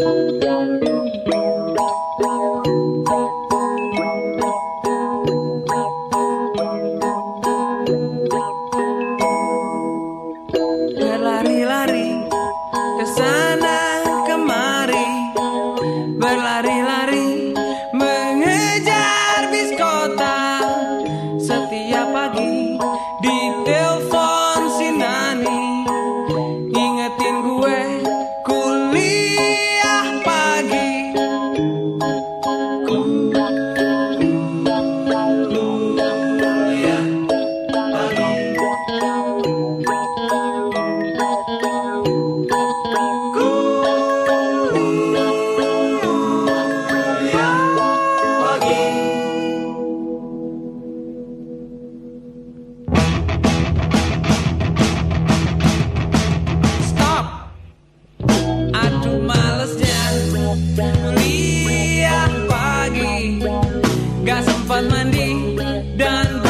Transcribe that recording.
Música done